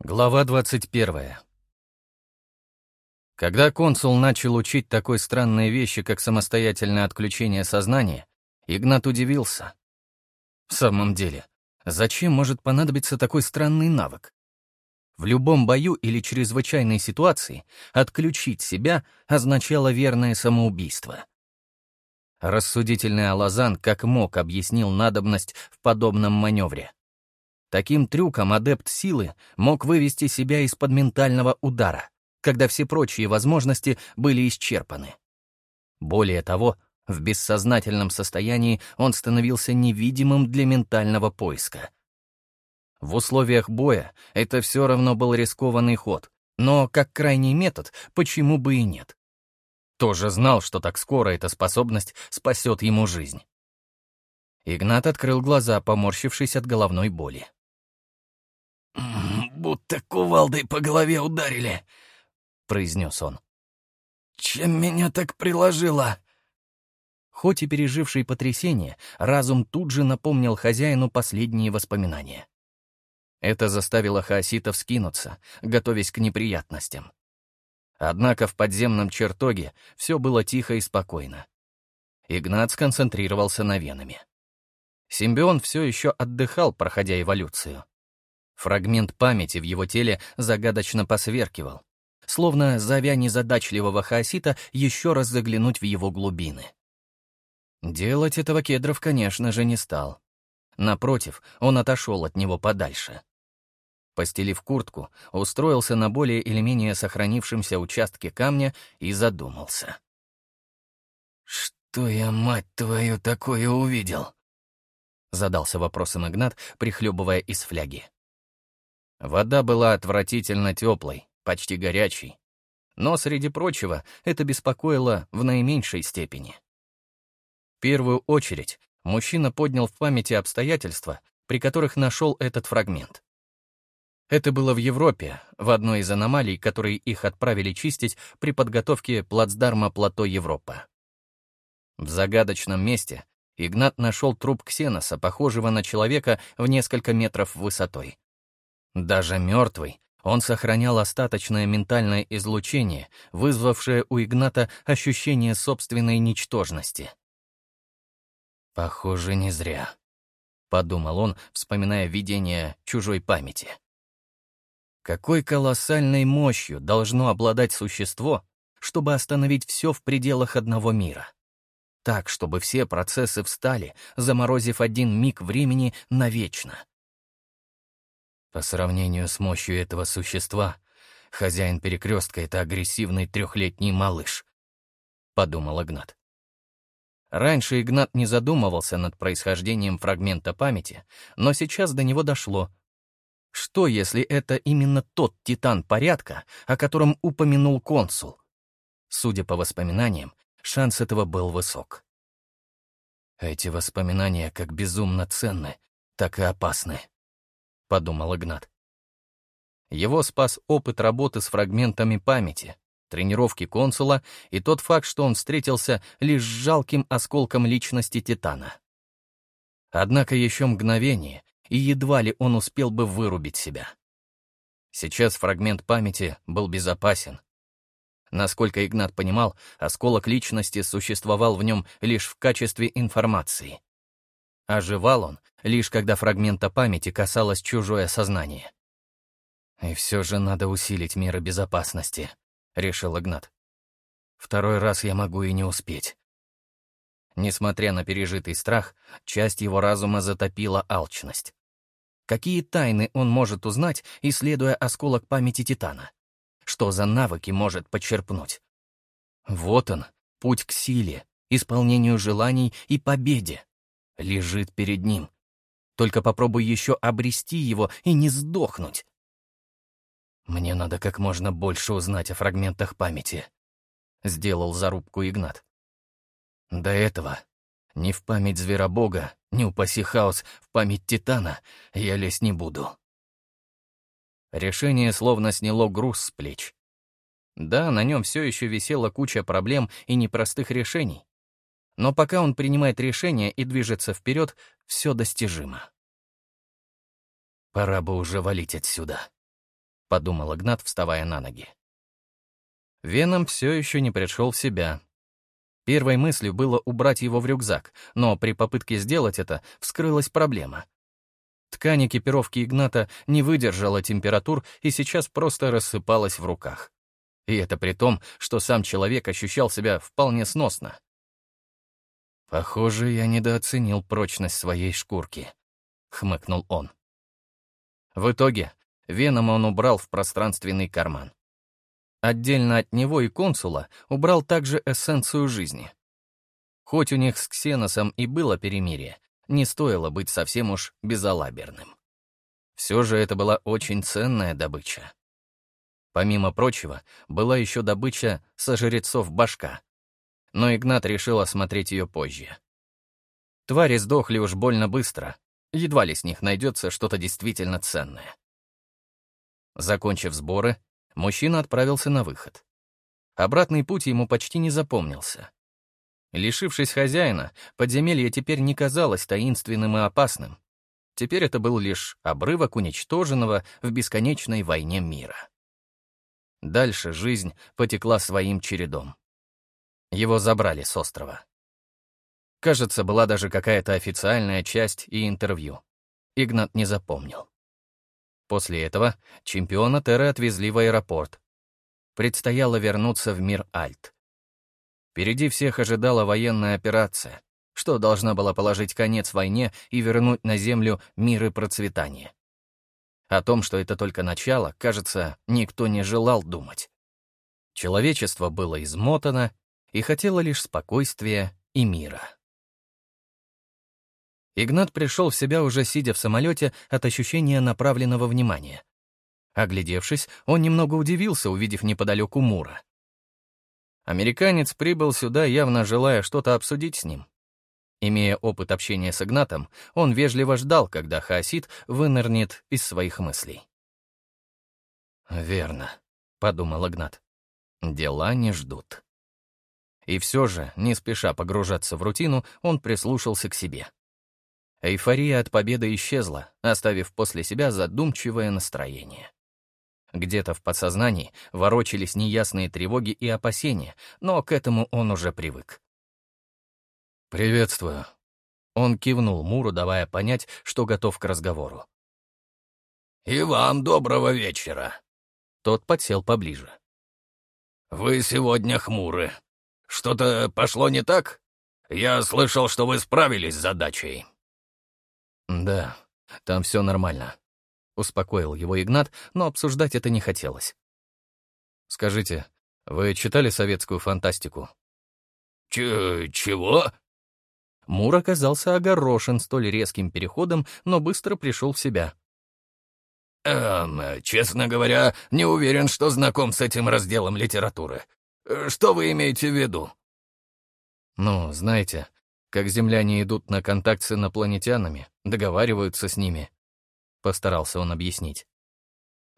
Глава 21. Когда консул начал учить такой странные вещи, как самостоятельное отключение сознания, Игнат удивился. В самом деле, зачем может понадобиться такой странный навык? В любом бою или чрезвычайной ситуации отключить себя означало верное самоубийство. Рассудительный Алазан как мог объяснил надобность в подобном маневре. Таким трюком адепт силы мог вывести себя из-под ментального удара, когда все прочие возможности были исчерпаны. Более того, в бессознательном состоянии он становился невидимым для ментального поиска. В условиях боя это все равно был рискованный ход, но как крайний метод, почему бы и нет? Тоже знал, что так скоро эта способность спасет ему жизнь. Игнат открыл глаза, поморщившись от головной боли. «Будто кувалдой по голове ударили», — произнес он. «Чем меня так приложило?» Хоть и переживший потрясение, разум тут же напомнил хозяину последние воспоминания. Это заставило хаоситов скинуться, готовясь к неприятностям. Однако в подземном чертоге все было тихо и спокойно. Игнат сконцентрировался на венами. Симбион все еще отдыхал, проходя эволюцию. Фрагмент памяти в его теле загадочно посверкивал, словно зовя незадачливого хаосита еще раз заглянуть в его глубины. Делать этого Кедров, конечно же, не стал. Напротив, он отошел от него подальше. Постелив куртку, устроился на более или менее сохранившемся участке камня и задумался. «Что я, мать твою, такое увидел?» Задался вопросом Игнат, прихлебывая из фляги. Вода была отвратительно теплой, почти горячей. Но, среди прочего, это беспокоило в наименьшей степени. В первую очередь мужчина поднял в памяти обстоятельства, при которых нашел этот фрагмент. Это было в Европе, в одной из аномалий, которые их отправили чистить при подготовке плацдарма плато Европа. В загадочном месте Игнат нашел труп Ксеноса, похожего на человека в несколько метров высотой. Даже мертвый, он сохранял остаточное ментальное излучение, вызвавшее у Игната ощущение собственной ничтожности. «Похоже, не зря», — подумал он, вспоминая видение чужой памяти. Какой колоссальной мощью должно обладать существо, чтобы остановить все в пределах одного мира? Так, чтобы все процессы встали, заморозив один миг времени навечно. По сравнению с мощью этого существа, хозяин перекрестка — это агрессивный трехлетний малыш, — подумал Игнат. Раньше Игнат не задумывался над происхождением фрагмента памяти, но сейчас до него дошло. Что, если это именно тот титан порядка, о котором упомянул консул? Судя по воспоминаниям, шанс этого был высок. Эти воспоминания как безумно ценны, так и опасны. — подумал Игнат. Его спас опыт работы с фрагментами памяти, тренировки консула и тот факт, что он встретился лишь с жалким осколком личности Титана. Однако еще мгновение, и едва ли он успел бы вырубить себя. Сейчас фрагмент памяти был безопасен. Насколько Игнат понимал, осколок личности существовал в нем лишь в качестве информации. Оживал он, лишь когда фрагмента памяти касалось чужое сознание. «И все же надо усилить меры безопасности», — решил Игнат. «Второй раз я могу и не успеть». Несмотря на пережитый страх, часть его разума затопила алчность. Какие тайны он может узнать, исследуя осколок памяти Титана? Что за навыки может подчерпнуть? Вот он, путь к силе, исполнению желаний и победе лежит перед ним. Только попробуй еще обрести его и не сдохнуть. Мне надо как можно больше узнать о фрагментах памяти. Сделал зарубку Игнат. До этого ни в память Зверобога, ни упаси хаос в память Титана я лезть не буду. Решение словно сняло груз с плеч. Да, на нем все еще висела куча проблем и непростых решений. Но пока он принимает решение и движется вперед, все достижимо. Пора бы уже валить отсюда. — подумал Игнат, вставая на ноги. Веном все еще не пришел в себя. Первой мыслью было убрать его в рюкзак, но при попытке сделать это вскрылась проблема. Ткань экипировки Игната не выдержала температур и сейчас просто рассыпалась в руках. И это при том, что сам человек ощущал себя вполне сносно. «Похоже, я недооценил прочность своей шкурки», — хмыкнул он. В итоге веном он убрал в пространственный карман. Отдельно от него и консула убрал также эссенцию жизни. Хоть у них с Ксеносом и было перемирие, не стоило быть совсем уж безалаберным. Все же это была очень ценная добыча. Помимо прочего, была еще добыча со жрецов башка. Но Игнат решил осмотреть ее позже. Твари сдохли уж больно быстро, едва ли с них найдется что-то действительно ценное. Закончив сборы, мужчина отправился на выход. Обратный путь ему почти не запомнился. Лишившись хозяина, подземелье теперь не казалось таинственным и опасным. Теперь это был лишь обрывок уничтоженного в бесконечной войне мира. Дальше жизнь потекла своим чередом. Его забрали с острова. Кажется, была даже какая-то официальная часть и интервью. Игнат не запомнил. После этого чемпиона Терры отвезли в аэропорт. Предстояло вернуться в мир Альт. Впереди всех ожидала военная операция, что должна была положить конец войне и вернуть на Землю мир и процветание. О том, что это только начало, кажется, никто не желал думать. Человечество было измотано и хотело лишь спокойствия и мира. Игнат пришел в себя уже сидя в самолете от ощущения направленного внимания. Оглядевшись, он немного удивился, увидев неподалеку Мура. Американец прибыл сюда, явно желая что-то обсудить с ним. Имея опыт общения с Игнатом, он вежливо ждал, когда Хаосид вынырнет из своих мыслей. «Верно», — подумал Игнат. «Дела не ждут». И все же, не спеша погружаться в рутину, он прислушался к себе. Эйфория от победы исчезла, оставив после себя задумчивое настроение. Где-то в подсознании ворочались неясные тревоги и опасения, но к этому он уже привык. «Приветствую». Он кивнул Муру, давая понять, что готов к разговору. «И вам доброго вечера». Тот подсел поближе. «Вы сегодня хмуры. Что-то пошло не так? Я слышал, что вы справились с задачей». «Да, там все нормально», — успокоил его Игнат, но обсуждать это не хотелось. «Скажите, вы читали советскую фантастику?» Ч «Чего?» Мур оказался огорошен столь резким переходом, но быстро пришел в себя. «Эм, честно говоря, не уверен, что знаком с этим разделом литературы. Что вы имеете в виду?» «Ну, знаете, как земляне идут на контакт с инопланетянами, договариваются с ними. Постарался он объяснить.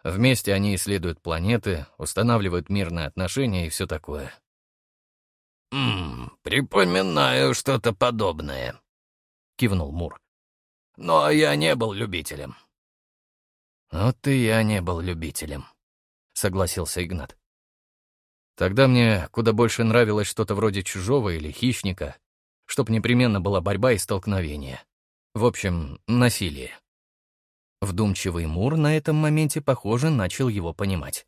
Вместе они исследуют планеты, устанавливают мирные отношения и все такое. «Ммм, припоминаю что-то подобное», — кивнул Мур. «Но я не был любителем». «Вот и я не был любителем», — согласился Игнат. «Тогда мне куда больше нравилось что-то вроде «Чужого» или «Хищника», чтоб непременно была борьба и столкновение. В общем, насилие. Вдумчивый Мур на этом моменте, похоже, начал его понимать.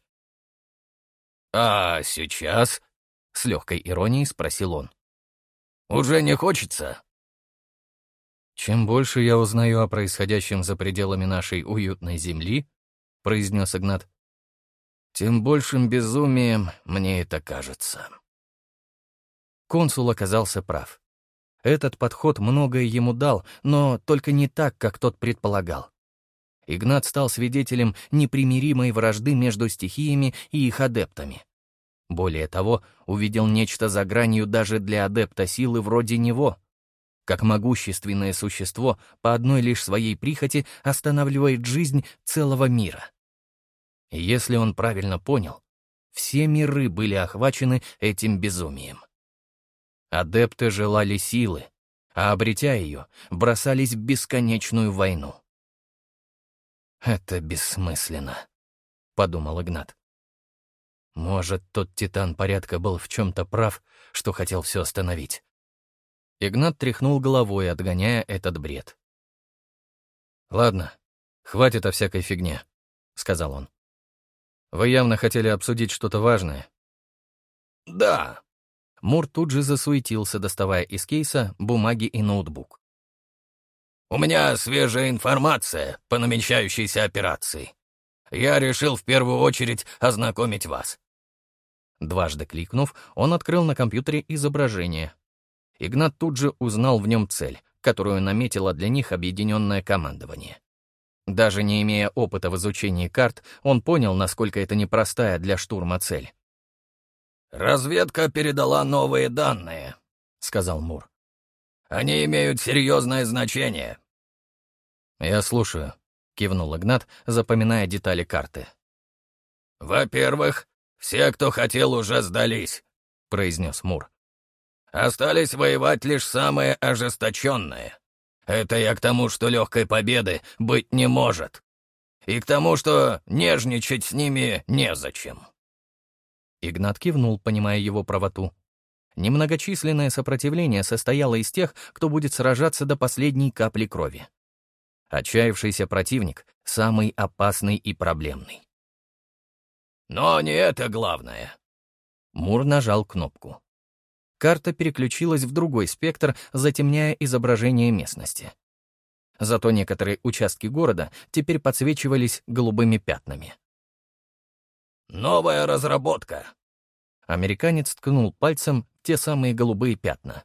«А сейчас?» — с легкой иронией спросил он. «Уже не хочется?» «Чем больше я узнаю о происходящем за пределами нашей уютной земли», — произнес Игнат, «тем большим безумием мне это кажется». Консул оказался прав. Этот подход многое ему дал, но только не так, как тот предполагал. Игнат стал свидетелем непримиримой вражды между стихиями и их адептами. Более того, увидел нечто за гранью даже для адепта силы вроде него. Как могущественное существо по одной лишь своей прихоти останавливает жизнь целого мира. Если он правильно понял, все миры были охвачены этим безумием. Адепты желали силы, а, обретя ее, бросались в бесконечную войну. «Это бессмысленно», — подумал Игнат. Может, тот титан порядка был в чем-то прав, что хотел все остановить. Игнат тряхнул головой, отгоняя этот бред. «Ладно, хватит о всякой фигне», — сказал он. «Вы явно хотели обсудить что-то важное». «Да». Мур тут же засуетился, доставая из кейса бумаги и ноутбук. «У меня свежая информация по намечающейся операции. Я решил в первую очередь ознакомить вас». Дважды кликнув, он открыл на компьютере изображение. Игнат тут же узнал в нем цель, которую наметило для них объединенное командование. Даже не имея опыта в изучении карт, он понял, насколько это непростая для штурма цель. «Разведка передала новые данные», — сказал Мур. «Они имеют серьезное значение». «Я слушаю», — кивнул Игнат, запоминая детали карты. «Во-первых, все, кто хотел, уже сдались», — произнес Мур. «Остались воевать лишь самые ожесточенные. Это я к тому, что легкой победы быть не может. И к тому, что нежничать с ними незачем». Игнат кивнул, понимая его правоту. Немногочисленное сопротивление состояло из тех, кто будет сражаться до последней капли крови. Отчаявшийся противник — самый опасный и проблемный. Но не это главное. Мур нажал кнопку. Карта переключилась в другой спектр, затемняя изображение местности. Зато некоторые участки города теперь подсвечивались голубыми пятнами. «Новая разработка!» Американец ткнул пальцем те самые голубые пятна.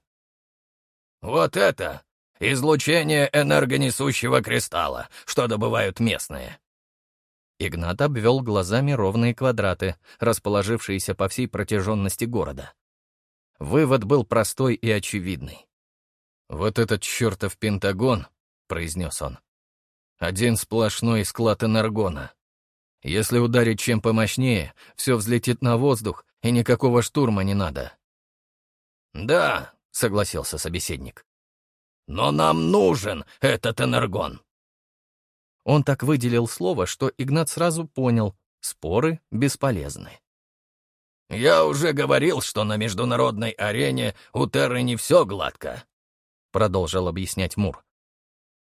«Вот это излучение энергонесущего кристалла, что добывают местные. Игнат обвел глазами ровные квадраты, расположившиеся по всей протяженности города. Вывод был простой и очевидный. «Вот этот чертов Пентагон», — произнес он, — «один сплошной склад энергона. Если ударить чем помощнее, все взлетит на воздух, и никакого штурма не надо». «Да», — согласился собеседник. «Но нам нужен этот энергон». Он так выделил слово, что Игнат сразу понял — споры бесполезны. «Я уже говорил, что на международной арене у Терры не все гладко», — продолжил объяснять Мур.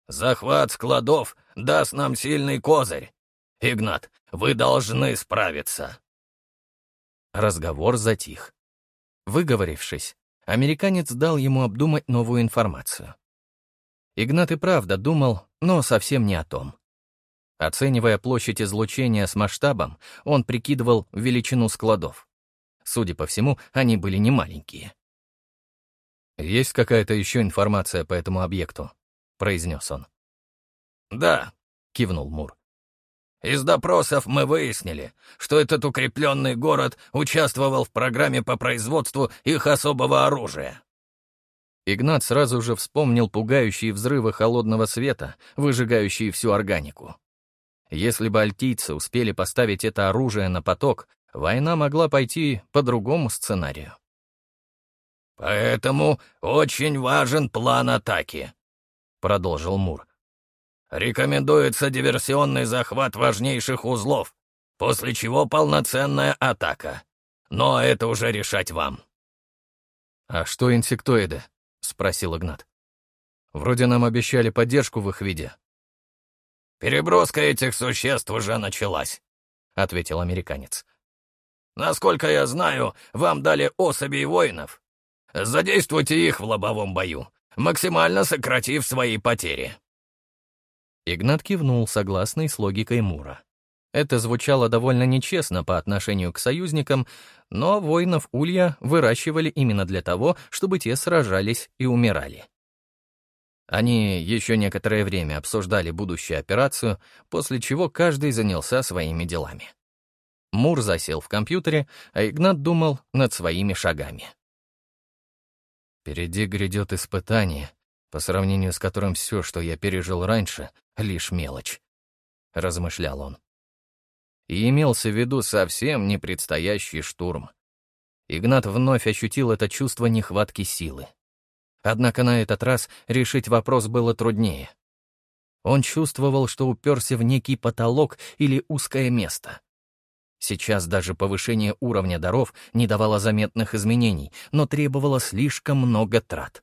«Захват складов даст нам сильный козырь. Игнат, вы должны справиться». Разговор затих. Выговорившись, американец дал ему обдумать новую информацию. Игнат и правда думал, но совсем не о том. Оценивая площадь излучения с масштабом, он прикидывал величину складов. Судя по всему, они были немаленькие. «Есть какая-то еще информация по этому объекту?» — произнес он. «Да», — кивнул Мур. «Из допросов мы выяснили, что этот укрепленный город участвовал в программе по производству их особого оружия». Игнат сразу же вспомнил пугающие взрывы холодного света, выжигающие всю органику. Если бы альтийцы успели поставить это оружие на поток, война могла пойти по другому сценарию. «Поэтому очень важен план атаки», — продолжил Мур. «Рекомендуется диверсионный захват важнейших узлов, после чего полноценная атака. Но это уже решать вам». «А что инсектоиды?» — спросил Игнат. «Вроде нам обещали поддержку в их виде». «Переброска этих существ уже началась», — ответил американец. «Насколько я знаю, вам дали особей воинов. Задействуйте их в лобовом бою, максимально сократив свои потери». Игнат кивнул, согласный с логикой Мура. Это звучало довольно нечестно по отношению к союзникам, но воинов Улья выращивали именно для того, чтобы те сражались и умирали. Они еще некоторое время обсуждали будущую операцию, после чего каждый занялся своими делами. Мур засел в компьютере, а Игнат думал над своими шагами. «Впереди грядет испытание, по сравнению с которым все, что я пережил раньше, — лишь мелочь», — размышлял он. И имелся в виду совсем не предстоящий штурм. Игнат вновь ощутил это чувство нехватки силы. Однако на этот раз решить вопрос было труднее. Он чувствовал, что уперся в некий потолок или узкое место. Сейчас даже повышение уровня даров не давало заметных изменений, но требовало слишком много трат.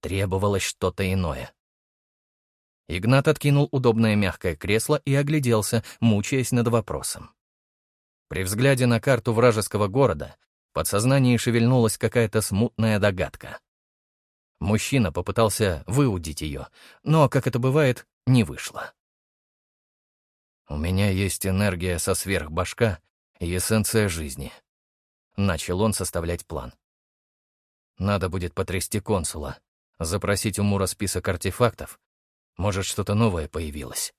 Требовалось что-то иное. Игнат откинул удобное мягкое кресло и огляделся, мучаясь над вопросом. При взгляде на карту вражеского города в подсознании шевельнулась какая-то смутная догадка. Мужчина попытался выудить ее, но, как это бывает, не вышло. «У меня есть энергия со сверхбашка и эссенция жизни». Начал он составлять план. «Надо будет потрясти консула, запросить у Мура список артефактов. Может, что-то новое появилось».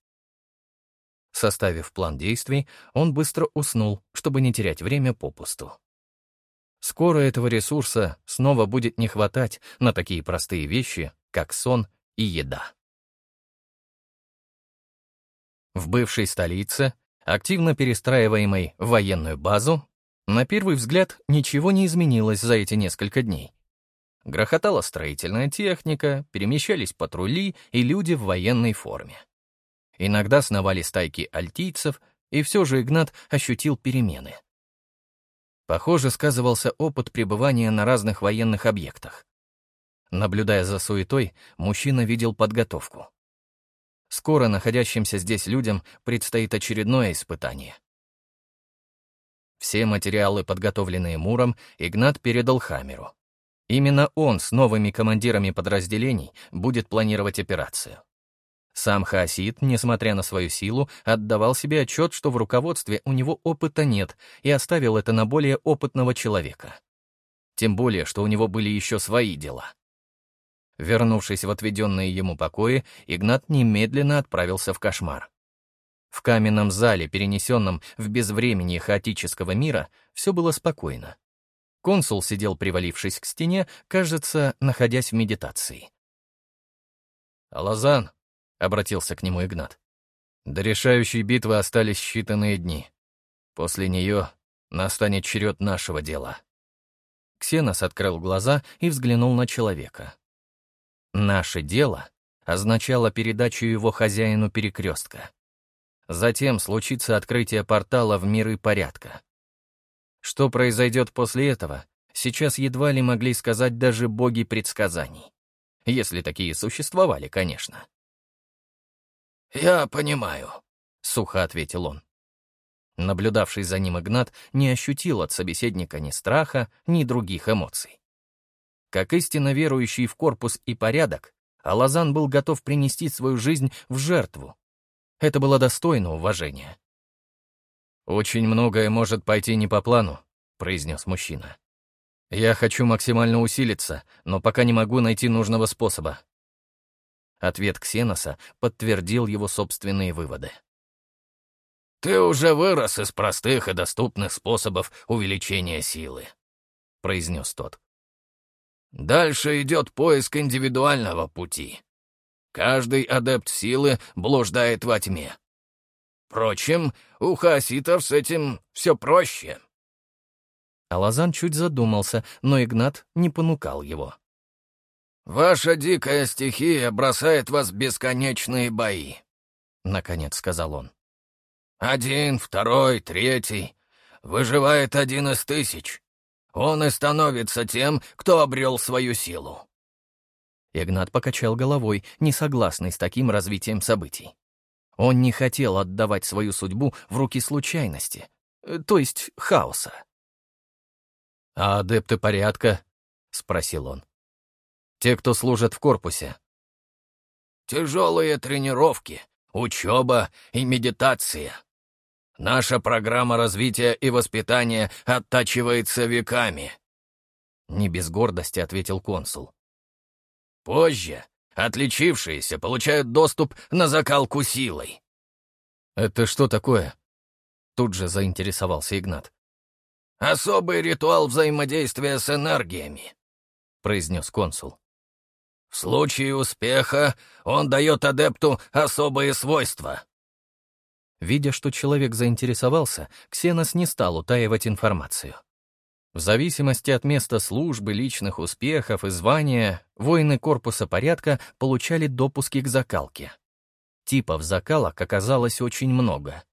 Составив план действий, он быстро уснул, чтобы не терять время попусту. Скоро этого ресурса снова будет не хватать на такие простые вещи, как сон и еда. В бывшей столице, активно перестраиваемой военную базу, на первый взгляд ничего не изменилось за эти несколько дней. Грохотала строительная техника, перемещались патрули и люди в военной форме. Иногда сновали стайки альтийцев, и все же Игнат ощутил перемены. Похоже, сказывался опыт пребывания на разных военных объектах. Наблюдая за суетой, мужчина видел подготовку. Скоро находящимся здесь людям предстоит очередное испытание. Все материалы, подготовленные Муром, Игнат передал Хамеру. Именно он с новыми командирами подразделений будет планировать операцию. Сам Хаосид, несмотря на свою силу, отдавал себе отчет, что в руководстве у него опыта нет, и оставил это на более опытного человека. Тем более, что у него были еще свои дела. Вернувшись в отведенные ему покои, Игнат немедленно отправился в кошмар. В каменном зале, перенесенном в безвремени хаотического мира, все было спокойно. Консул сидел, привалившись к стене, кажется, находясь в медитации. «Алазан», — обратился к нему Игнат, — «до решающей битвы остались считанные дни. После нее настанет черед нашего дела». Ксенос открыл глаза и взглянул на человека. «Наше дело» означало передачу его хозяину перекрестка. Затем случится открытие портала в миры порядка. Что произойдет после этого, сейчас едва ли могли сказать даже боги предсказаний. Если такие существовали, конечно. «Я понимаю», — сухо ответил он. Наблюдавший за ним Игнат не ощутил от собеседника ни страха, ни других эмоций. Как истинно верующий в корпус и порядок, Алазан был готов принести свою жизнь в жертву. Это было достойно уважения. «Очень многое может пойти не по плану», — произнес мужчина. «Я хочу максимально усилиться, но пока не могу найти нужного способа». Ответ Ксеноса подтвердил его собственные выводы. «Ты уже вырос из простых и доступных способов увеличения силы», — произнес тот. Дальше идет поиск индивидуального пути. Каждый адепт силы блуждает во тьме. Впрочем, у хаоситов с этим все проще. Алазан чуть задумался, но Игнат не понукал его. «Ваша дикая стихия бросает вас в бесконечные бои», — наконец сказал он. «Один, второй, третий. Выживает один из тысяч. Он и становится тем, кто обрел свою силу». Игнат покачал головой, не согласный с таким развитием событий. Он не хотел отдавать свою судьбу в руки случайности, э, то есть хаоса. «А адепты порядка?» — спросил он. «Те, кто служат в корпусе». «Тяжелые тренировки, учеба и медитация», Наша программа развития и воспитания оттачивается веками». Не без гордости ответил консул. «Позже отличившиеся получают доступ на закалку силой». «Это что такое?» Тут же заинтересовался Игнат. «Особый ритуал взаимодействия с энергиями», — произнес консул. «В случае успеха он дает адепту особые свойства. Видя, что человек заинтересовался, Ксенос не стал утаивать информацию. В зависимости от места службы, личных успехов и звания, воины корпуса порядка получали допуски к закалке. Типов закалок оказалось очень много.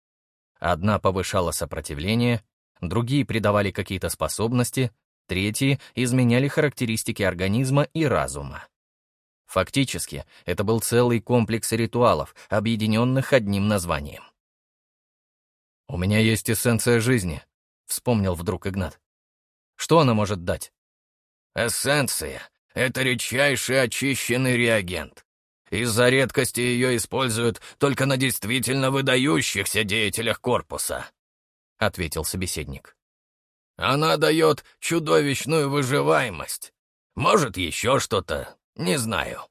Одна повышала сопротивление, другие придавали какие-то способности, третьи изменяли характеристики организма и разума. Фактически, это был целый комплекс ритуалов, объединенных одним названием. «У меня есть эссенция жизни», — вспомнил вдруг Игнат. «Что она может дать?» «Эссенция — это редчайший очищенный реагент. Из-за редкости ее используют только на действительно выдающихся деятелях корпуса», — ответил собеседник. «Она дает чудовищную выживаемость. Может, еще что-то, не знаю».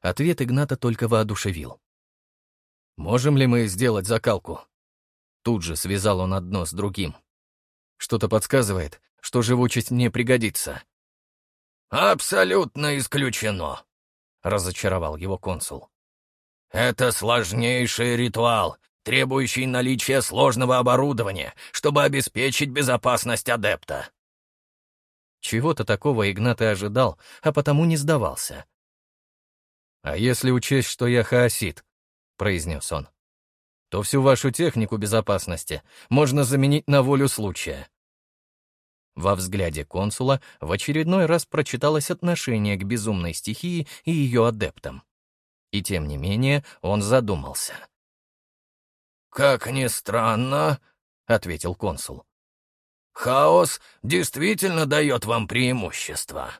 Ответ Игната только воодушевил. «Можем ли мы сделать закалку?» Тут же связал он одно с другим. Что-то подсказывает, что живучесть мне пригодится. «Абсолютно исключено», — разочаровал его консул. «Это сложнейший ритуал, требующий наличия сложного оборудования, чтобы обеспечить безопасность адепта». Чего-то такого Игнат и ожидал, а потому не сдавался. «А если учесть, что я хаосит?» — произнес он то всю вашу технику безопасности можно заменить на волю случая. Во взгляде консула в очередной раз прочиталось отношение к безумной стихии и ее адептам. И тем не менее он задумался. «Как ни странно», — ответил консул, — «хаос действительно дает вам преимущество».